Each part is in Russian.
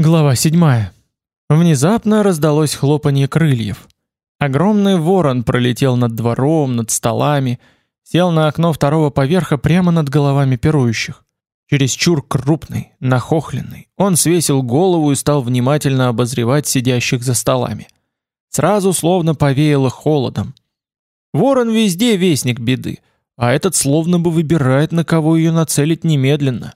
Глава 7. Внезапно раздалось хлопанье крыльев. Огромный ворон пролетел над двором, над столами, сел на окно второго поверха прямо над головами пирующих. Через чур крупный, нахохленный, он свесил голову и стал внимательно обозревать сидящих за столами. Сразу словно повеяло холодом. Ворон везде вестник беды, а этот словно бы выбирает, на кого ее нацелить немедленно.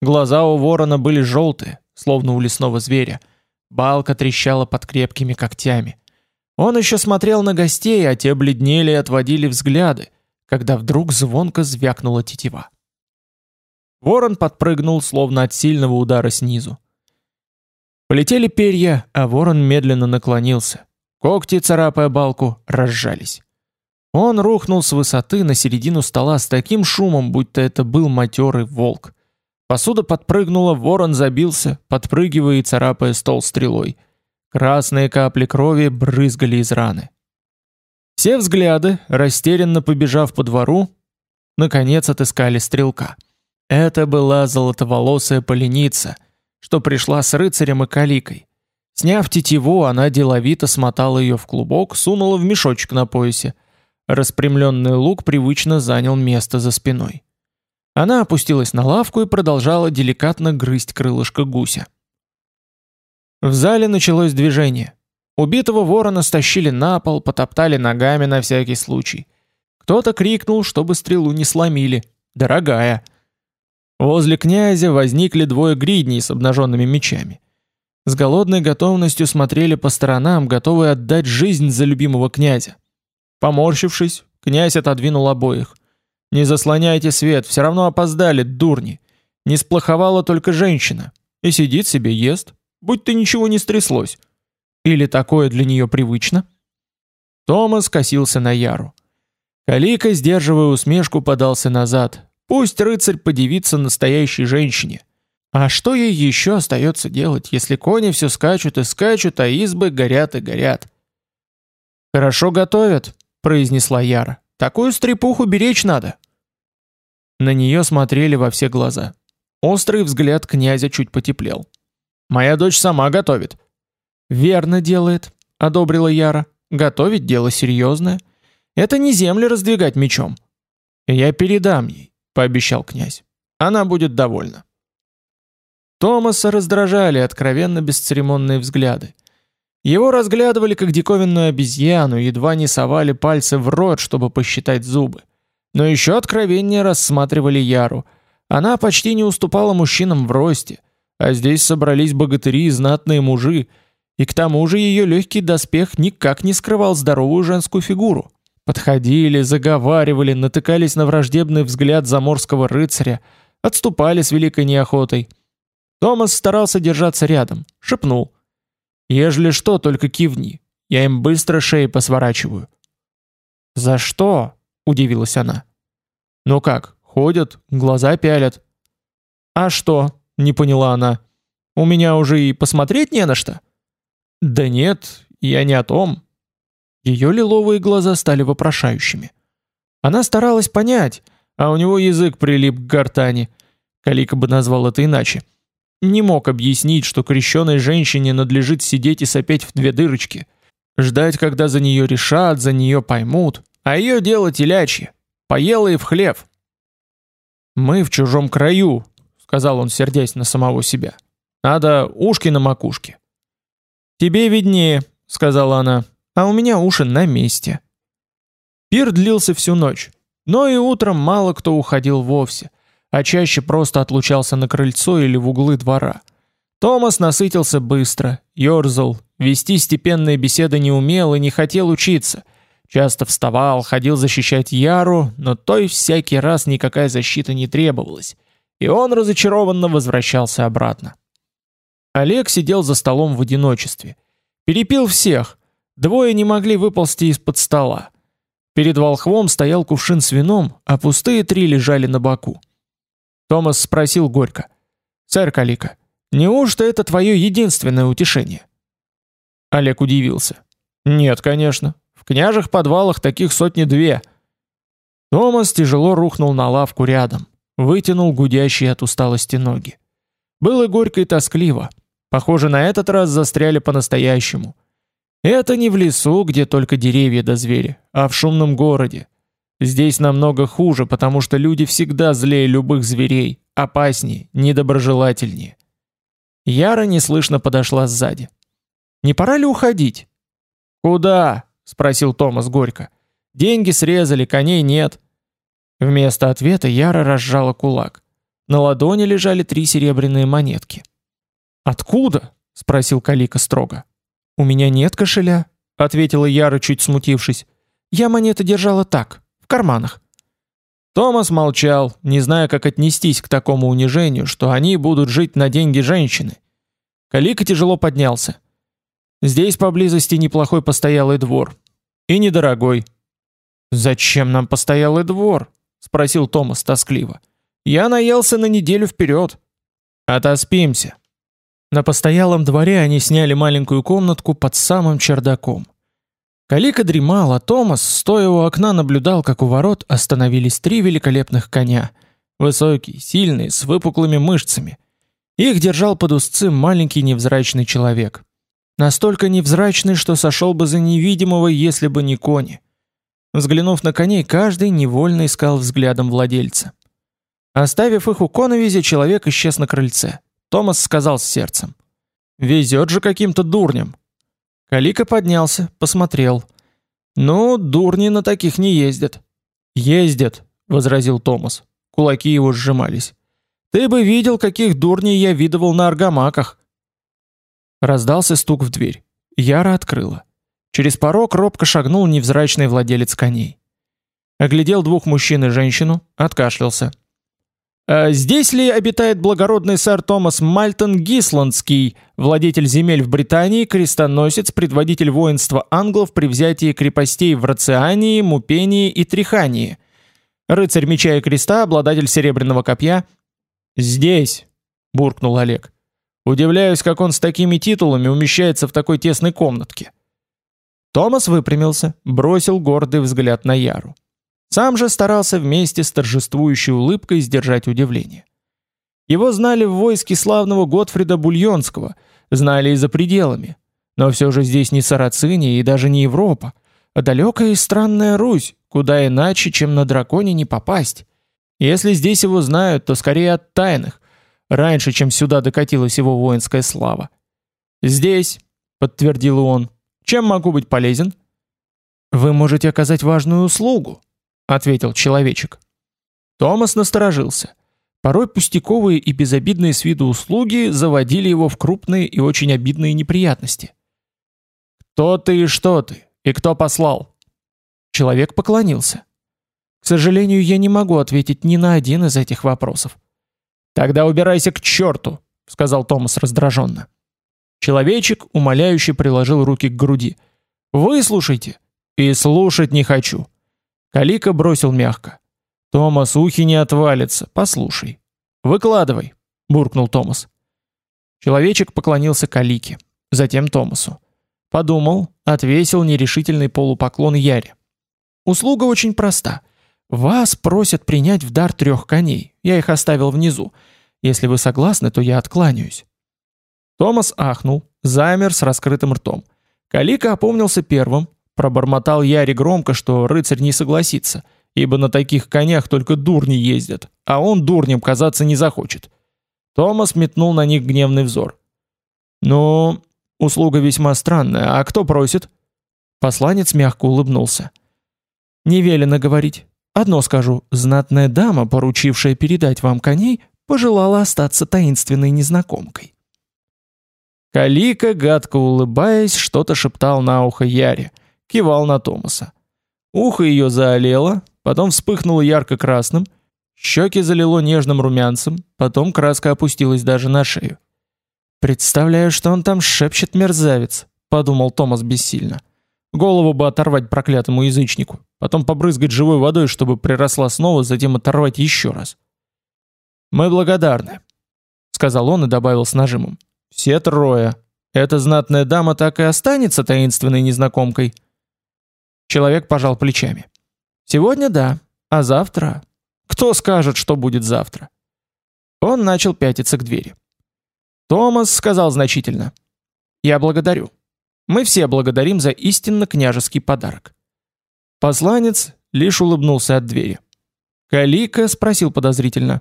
Глаза у ворона были желтые, словно у лесного зверя. Балка трещала под крепкими когтями. Он еще смотрел на гостей, а те бледнели и отводили взгляды, когда вдруг звонко звякнула тетива. Ворон подпрыгнул, словно от сильного удара снизу. Полетели перья, а ворон медленно наклонился. Когти, царапая балку, разжались. Он рухнул с высоты на середину стола с таким шумом, будто это был матерый волк. Посуда подпрыгнула, ворон забился, подпрыгивая и царапая стол стрелой. Красные капли крови брызгали из раны. Все взгляды, растерянно побежав по двору, наконец отыскали стрелка. Это была золотоволосая поленица, что пришла с рыцарем и каликой. Сняв тетиву, она деловито смотала ее в клубок, сунула в мешочек на поясе. Распрямленный лук привычно занял место за спиной. Она опустилась на лавку и продолжала деликатно грызть крылышко гуся. В зале началось движение. Убитого ворона стащили на пол, потоптали ногами на всякий случай. Кто-то крикнул, чтобы стрелу не сломили. Дорогая. Возле князя возникли двое гридней с обнаженными мечами. С голодной готовностью смотрели по сторонам, готовые отдать жизнь за любимого князя. Поморщившись, князь отодвинул обоих. Не заслоняйте свет, все равно опоздали, дурни. Не сплоховала только женщина. И сидит себе ест, будь то ничего не стряслось. Или такое для нее привычно? Томас косился на Яру. Калика, сдерживая усмешку, подался назад. Пусть рыцарь подивится настоящей женщине. А что ей еще остается делать, если кони все скачут и скачут, а избы горят и горят? «Хорошо готовят», — произнесла Яра. Такую стрепуху беречь надо. На нее смотрели во все глаза. Острый взгляд князя чуть потеплел. Моя дочь сама готовит. Верно делает, одобрила Яра. Готовить дело серьезное. Это не земли раздвигать мечом. Я передам ей, пообещал князь. Она будет довольна. Томаса раздражали откровенно бесцеремонные взгляды. Его разглядывали как диковинную обезьяну, едва не совали пальцы в рот, чтобы посчитать зубы. Но еще откровеннее рассматривали Яру. Она почти не уступала мужчинам в росте, а здесь собрались богатыри и знатные мужи, и к тому же ее легкий доспех никак не скрывал здоровую женскую фигуру. Подходили, заговаривали, натыкались на враждебный взгляд заморского рыцаря, отступали с великой неохотой. Томас старался держаться рядом, шепнул. Ежели что, только кивни. Я им быстро шеи посворачиваю. За что? удивилась она. Ну как, ходят, глаза пялят. А что? не поняла она. У меня уже и посмотреть не на что. Да нет, я не о том. Ее лиловые глаза стали вопрошающими. Она старалась понять, а у него язык прилип к гортани. Калика бы назвал это иначе не мог объяснить, что крещенной женщине надлежит сидеть и сопеть в две дырочки, ждать, когда за нее решат, за нее поймут, а ее дело телячье, поела и в хлев. «Мы в чужом краю», — сказал он, сердясь на самого себя. «Надо ушки на макушке». «Тебе виднее», — сказала она, — «а у меня уши на месте». Пир длился всю ночь, но и утром мало кто уходил вовсе а чаще просто отлучался на крыльцо или в углы двора. Томас насытился быстро, ерзал, вести степенные беседы не умел и не хотел учиться. Часто вставал, ходил защищать Яру, но той всякий раз никакая защита не требовалась, и он разочарованно возвращался обратно. Олег сидел за столом в одиночестве. Перепил всех, двое не могли выползти из-под стола. Перед волхвом стоял кувшин с вином, а пустые три лежали на боку. Томас спросил горько. «Сэр Калика, неужто это твое единственное утешение?» Олег удивился. «Нет, конечно. В княжих подвалах таких сотни две». Томас тяжело рухнул на лавку рядом, вытянул гудящие от усталости ноги. Было горько и тоскливо. Похоже, на этот раз застряли по-настоящему. Это не в лесу, где только деревья да звери, а в шумном городе. Здесь намного хуже, потому что люди всегда злее любых зверей, опаснее, недоброжелательнее. Яра неслышно подошла сзади. «Не пора ли уходить?» «Куда?» — спросил Томас горько. «Деньги срезали, коней нет». Вместо ответа Яра разжала кулак. На ладони лежали три серебряные монетки. «Откуда?» — спросил Калика строго. «У меня нет кошеля», — ответила Яра, чуть смутившись. «Я монеты держала так, в карманах». Томас молчал, не зная, как отнестись к такому унижению, что они будут жить на деньги женщины. Калика тяжело поднялся. «Здесь поблизости неплохой постоялый двор. И недорогой». «Зачем нам постоялый двор?» — спросил Томас тоскливо. «Я наелся на неделю вперед». «Отоспимся», на постоялом дворе они сняли маленькую комнатку под самым чердаком. Калика дремал, а Томас, стоя у окна, наблюдал, как у ворот остановились три великолепных коня. Высокие, сильные, с выпуклыми мышцами. Их держал под узцы маленький невзрачный человек. Настолько невзрачный, что сошел бы за невидимого, если бы не кони. Взглянув на коней, каждый невольно искал взглядом владельца. Оставив их у коновизи, человек исчез на крыльце. Томас сказал с сердцем. «Везет же каким-то дурням». Калика поднялся, посмотрел. «Ну, дурни на таких не ездят». «Ездят», — возразил Томас. Кулаки его сжимались. «Ты бы видел, каких дурней я видывал на аргамаках». Раздался стук в дверь. Яра открыла. Через порог робко шагнул невзрачный владелец коней. Оглядел двух мужчин и женщину, откашлялся. Э, здесь ли обитает благородный сэр Томас Мальтон Гисландский, владетель земель в Британии, крестоносец, предводитель воинства англов при взятии крепостей в Рациании, Мупении и Трихании? Рыцарь меча и креста, обладатель серебряного копья? Здесь, буркнул Олег. Удивляюсь, как он с такими титулами умещается в такой тесной комнатке. Томас выпрямился, бросил гордый взгляд на Яру. Сам же старался вместе с торжествующей улыбкой сдержать удивление. Его знали в войске славного Готфрида Бульонского, знали и за пределами. Но все же здесь не Сарациния и даже не Европа, а далекая и странная Русь, куда иначе, чем на драконе не попасть. Если здесь его знают, то скорее от тайных, раньше, чем сюда докатилась его воинская слава. «Здесь», — подтвердил он, — «чем могу быть полезен?» «Вы можете оказать важную услугу», ответил человечек. Томас насторожился. Порой пустяковые и безобидные с виду услуги заводили его в крупные и очень обидные неприятности. Кто ты и что ты? И кто послал? Человек поклонился. К сожалению, я не могу ответить ни на один из этих вопросов. Тогда убирайся к черту, сказал Томас раздраженно. Человечек умоляюще приложил руки к груди. Выслушайте. И слушать не хочу. Калика бросил мягко. «Томас, ухи не отвалится, послушай». «Выкладывай», — буркнул Томас. Человечек поклонился Калике, затем Томасу. Подумал, отвесил нерешительный полупоклон Яре. «Услуга очень проста. Вас просят принять в дар трех коней. Я их оставил внизу. Если вы согласны, то я откланяюсь». Томас ахнул, замер с раскрытым ртом. Калика опомнился первым, Пробормотал Яри громко, что рыцарь не согласится, ибо на таких конях только дурни ездят, а он дурнем казаться не захочет. Томас метнул на них гневный взор. «Ну, услуга весьма странная, а кто просит?» Посланец мягко улыбнулся. «Не велено говорить. Одно скажу, знатная дама, поручившая передать вам коней, пожелала остаться таинственной незнакомкой». Калика, гадко улыбаясь, что-то шептал на ухо Яре – кивал на Томаса. Ухо ее заолело, потом вспыхнуло ярко-красным, щеки залило нежным румянцем, потом краска опустилась даже на шею. «Представляю, что он там шепчет мерзавец», — подумал Томас бессильно. Голову бы оторвать проклятому язычнику, потом побрызгать живой водой, чтобы приросла снова, затем оторвать еще раз. «Мы благодарны», — сказал он и добавил с нажимом. «Все трое. Эта знатная дама так и останется таинственной незнакомкой». Человек пожал плечами. Сегодня да, а завтра? Кто скажет, что будет завтра? Он начал пятиться к двери. Томас сказал значительно. «Я благодарю. Мы все благодарим за истинно княжеский подарок». Посланец лишь улыбнулся от двери. Калика спросил подозрительно.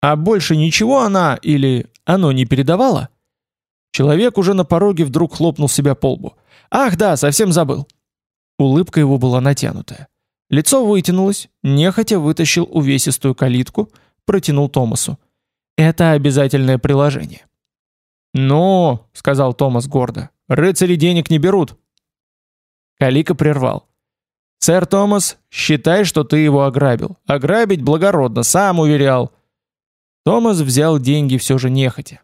«А больше ничего она или оно не передавало?» Человек уже на пороге вдруг хлопнул себя по лбу. «Ах да, совсем забыл!» Улыбка его была натянутая. Лицо вытянулось, нехотя вытащил увесистую калитку, протянул Томасу. «Это обязательное приложение». «Ну», — сказал Томас гордо, — «рыцари денег не берут». Калика прервал. «Сэр Томас, считай, что ты его ограбил. Ограбить благородно, сам уверял». Томас взял деньги все же нехотя.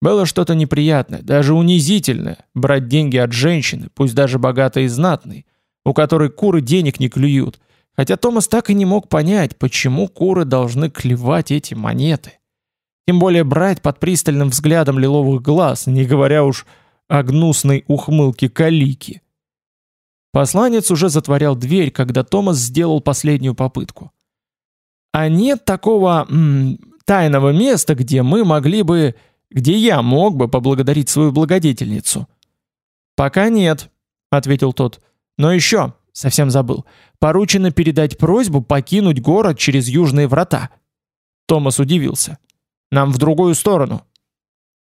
Было что-то неприятное, даже унизительное, брать деньги от женщины, пусть даже богатой и знатной, у которой куры денег не клюют, хотя Томас так и не мог понять, почему куры должны клевать эти монеты. Тем более брать под пристальным взглядом лиловых глаз, не говоря уж о гнусной ухмылке калики. Посланец уже затворял дверь, когда Томас сделал последнюю попытку. А нет такого м тайного места, где мы могли бы где я мог бы поблагодарить свою благодетельницу. Пока нет, ответил тот. Но еще, совсем забыл, поручено передать просьбу покинуть город через южные врата. Томас удивился. Нам в другую сторону.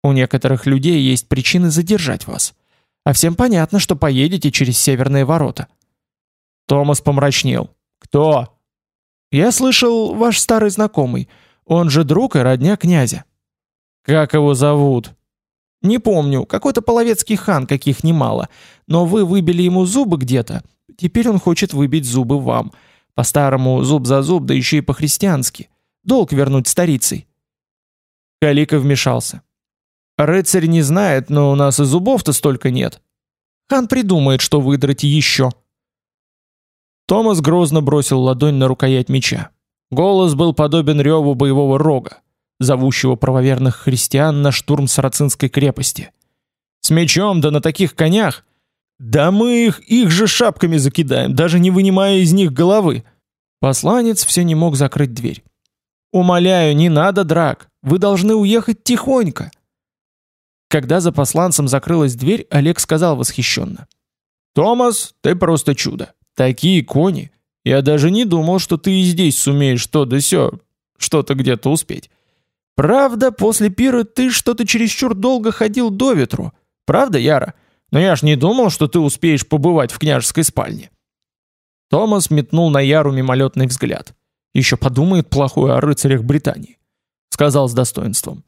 У некоторых людей есть причины задержать вас. А всем понятно, что поедете через северные ворота. Томас помрачнел. Кто? Я слышал, ваш старый знакомый. Он же друг и родня князя. Как его зовут? Не помню, какой-то половецкий хан, каких немало. Но вы выбили ему зубы где-то. Теперь он хочет выбить зубы вам. По-старому зуб за зуб, да еще и по-христиански. Долг вернуть старицей. Калика вмешался. Рыцарь не знает, но у нас и зубов-то столько нет. Хан придумает, что выдрать еще. Томас грозно бросил ладонь на рукоять меча. Голос был подобен реву боевого рога зовущего правоверных христиан на штурм Сарацинской крепости. С мечом да на таких конях! Да мы их их же шапками закидаем, даже не вынимая из них головы. Посланец все не мог закрыть дверь. Умоляю, не надо драк. Вы должны уехать тихонько. Когда за посланцем закрылась дверь, Олег сказал восхищенно: "Томас, ты просто чудо. Такие кони. Я даже не думал, что ты и здесь сумеешь что да сё, что-то где-то успеть. Правда, после пира ты что-то чересчур долго ходил до ветру. Правда, Яра? Но я ж не думал, что ты успеешь побывать в княжеской спальне. Томас метнул на Яру мимолетный взгляд. Еще подумает плохое о рыцарях Британии. Сказал с достоинством.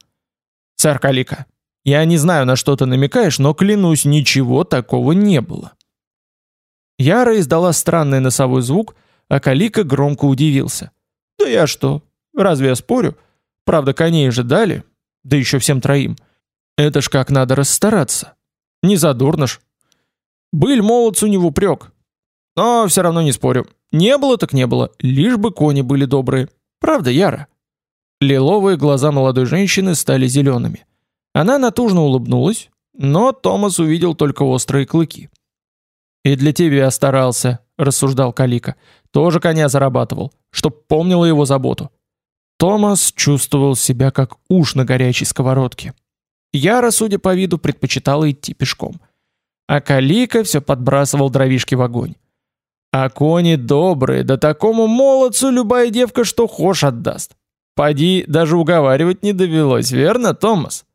Сэр Калика, я не знаю, на что ты намекаешь, но клянусь, ничего такого не было. Яра издала странный носовой звук, а Калика громко удивился. Да я что? Разве я спорю? Правда, коней же дали, да еще всем троим. Это ж как надо расстараться. Не задурно ж. Быль молодцу не в упрек. Но все равно не спорю. Не было так не было, лишь бы кони были добрые. Правда, Яра? Лиловые глаза молодой женщины стали зелеными. Она натужно улыбнулась, но Томас увидел только острые клыки. «И для тебя старался», — рассуждал Калика. «Тоже коня зарабатывал, чтоб помнила его заботу. Томас чувствовал себя как уж на горячей сковородке. Яра, судя по виду, предпочитала идти пешком. А Калика все подбрасывал дровишки в огонь. А кони добрые, да такому молодцу любая девка что хошь отдаст. Поди, даже уговаривать не довелось, верно, Томас?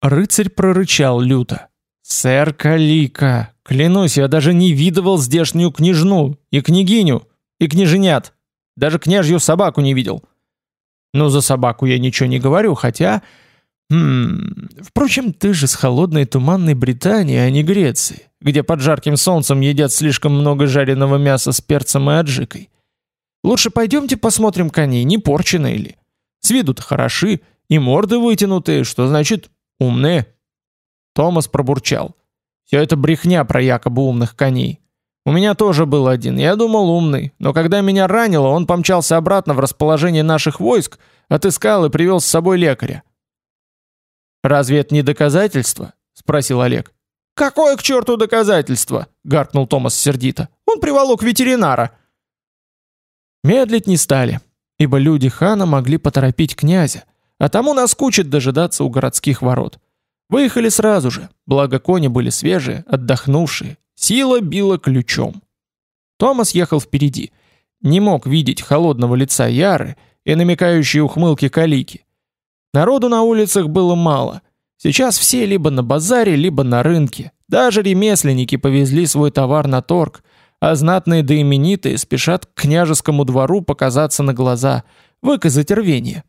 Рыцарь прорычал люто. «Сэр Калика, клянусь, я даже не видывал здешнюю княжну, и княгиню, и княженят. Даже княжью собаку не видел. Ну, за собаку я ничего не говорю, хотя... Хм... Впрочем, ты же с холодной туманной Британии, а не Греции, где под жарким солнцем едят слишком много жареного мяса с перцем и аджикой. Лучше пойдемте посмотрим коней, не порченые ли. С виду-то хороши, и морды вытянутые, что значит умные. Томас пробурчал. Все это брехня про якобы умных коней. У меня тоже был один, я думал умный, но когда меня ранило, он помчался обратно в расположение наших войск, отыскал и привел с собой лекаря. «Разве это не доказательство?» — спросил Олег. «Какое к черту доказательство?» — гаркнул Томас сердито. «Он приволок ветеринара». Медлить не стали, ибо люди хана могли поторопить князя, а тому наскучит дожидаться у городских ворот. Выехали сразу же, благо кони были свежие, отдохнувшие. Сила била ключом. Томас ехал впереди. Не мог видеть холодного лица Яры и намекающие ухмылки Калики. Народу на улицах было мало. Сейчас все либо на базаре, либо на рынке. Даже ремесленники повезли свой товар на торг, а знатные да именитые спешат к княжескому двору показаться на глаза, выказать рвение.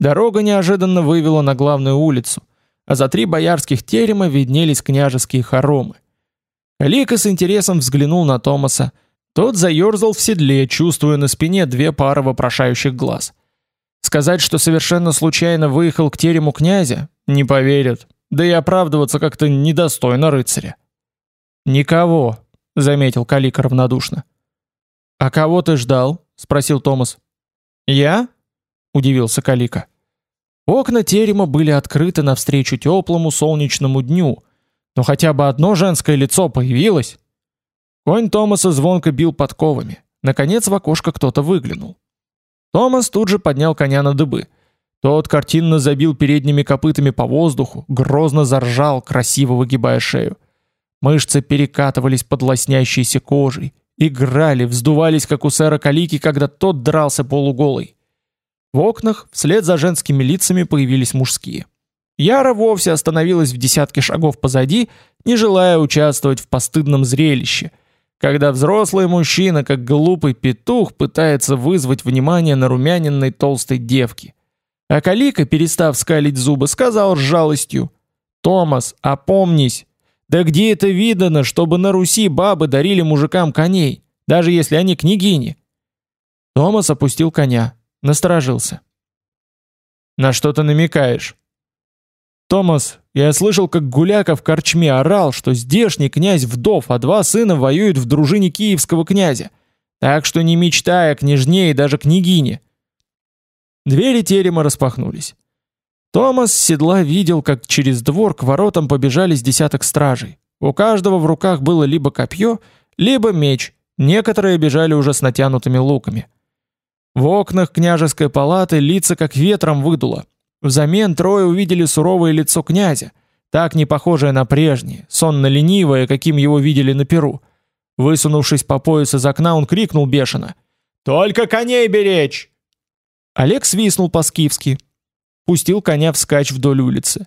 Дорога неожиданно вывела на главную улицу, а за три боярских терема виднелись княжеские хоромы. Лика с интересом взглянул на Томаса. Тот заерзал в седле, чувствуя на спине две пары вопрошающих глаз. Сказать, что совершенно случайно выехал к терему князя, не поверят. Да и оправдываться как-то недостойно рыцаря. Никого, заметил Калика равнодушно. А кого ты ждал? спросил Томас. Я? удивился Калика. Окна терема были открыты навстречу теплому солнечному дню, но хотя бы одно женское лицо появилось. Конь Томаса звонко бил подковами. Наконец в окошко кто-то выглянул. Томас тут же поднял коня на дыбы. Тот картинно забил передними копытами по воздуху, грозно заржал, красиво выгибая шею. Мышцы перекатывались под лоснящейся кожей, играли, вздувались, как у сэра Калики, когда тот дрался полуголый. В окнах вслед за женскими лицами появились мужские. Яра вовсе остановилась в десятке шагов позади, не желая участвовать в постыдном зрелище, когда взрослый мужчина, как глупый петух, пытается вызвать внимание на румяненной толстой девке. А Калика, перестав скалить зубы, сказал с жалостью: "Томас, опомнись. Да где это видано, чтобы на Руси бабы дарили мужикам коней, даже если они княгини?" Томас опустил коня, насторожился. "На что ты намекаешь?" Томас, я слышал, как Гуляка в корчме орал, что здешний князь вдов, а два сына воюют в дружине киевского князя. Так что не мечтай о княжне и даже княгине. Двери терема распахнулись. Томас с седла видел, как через двор к воротам побежали с десяток стражей. У каждого в руках было либо копье, либо меч. Некоторые бежали уже с натянутыми луками. В окнах княжеской палаты лица как ветром выдуло. Взамен трое увидели суровое лицо князя, так не похожее на прежнее, сонно-ленивое, каким его видели на Перу. Высунувшись по пояс из окна, он крикнул бешено: "Только коней беречь!" Олег свистнул по-скифски, пустил коня вскачь вдоль улицы.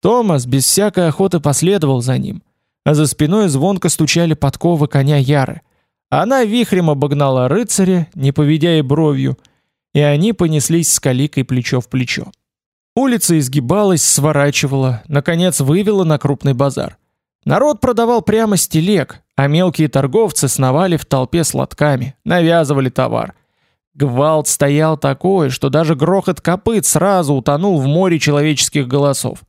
Томас без всякой охоты последовал за ним, а за спиной звонко стучали подковы коня Яры. Она вихрем обогнала рыцаря, не поведя и бровью, и они понеслись с каликой плечо в плечо. Улица изгибалась, сворачивала, наконец вывела на крупный базар. Народ продавал прямо с телег, а мелкие торговцы сновали в толпе с лотками, навязывали товар. Гвалт стоял такой, что даже грохот копыт сразу утонул в море человеческих голосов.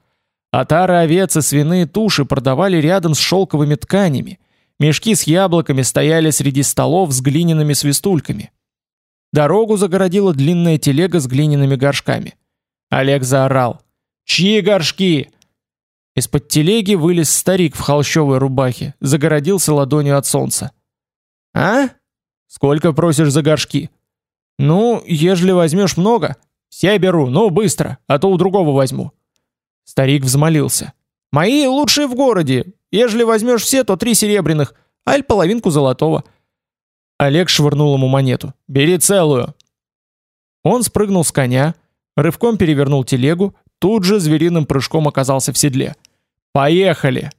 Отары овец и свиные туши продавали рядом с шелковыми тканями. Мешки с яблоками стояли среди столов с глиняными свистульками. Дорогу загородила длинная телега с глиняными горшками. Олег заорал: "Чьи горшки?" Из-под телеги вылез старик в холщовой рубахе, загородился ладонью от солнца. "А? Сколько просишь за горшки?" "Ну, ежели возьмешь много, все беру, но быстро, а то у другого возьму". Старик взмолился: "Мои лучшие в городе. Ежели возьмешь все, то три серебряных, аль половинку золотого". Олег швырнул ему монету. "Бери целую". Он спрыгнул с коня, рывком перевернул телегу, тут же звериным прыжком оказался в седле. Поехали.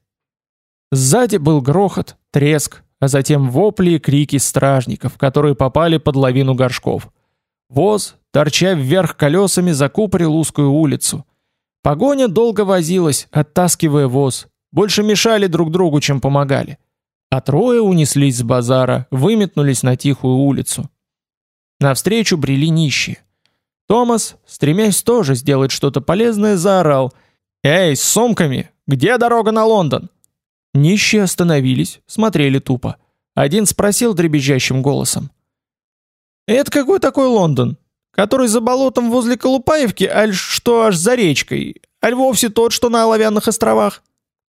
Сзади был грохот, треск, а затем вопли и крики стражников, которые попали под лавину горшков. Воз, торча вверх колесами, закупорил узкую улицу. Погоня долго возилась, оттаскивая воз. Больше мешали друг другу, чем помогали. А трое унеслись с базара, выметнулись на тихую улицу. Навстречу брели нищие. Томас, стремясь тоже сделать что-то полезное, заорал: "Эй, с сумками! Где дорога на Лондон?" Нищие остановились, смотрели тупо. Один спросил дребезжащим голосом: "Это какой такой Лондон? Который за болотом возле Колупаевки, аль что аж за речкой? Аль вовсе тот, что на Оловянных островах?"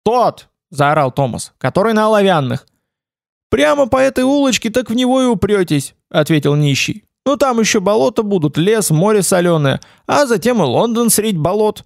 "Тот!" заорал Томас, "который на Оловянных. Прямо по этой улочке так в него и упретесь", ответил нищий. Ну там еще болота будут, лес, море соленое, а затем и Лондон средь болот.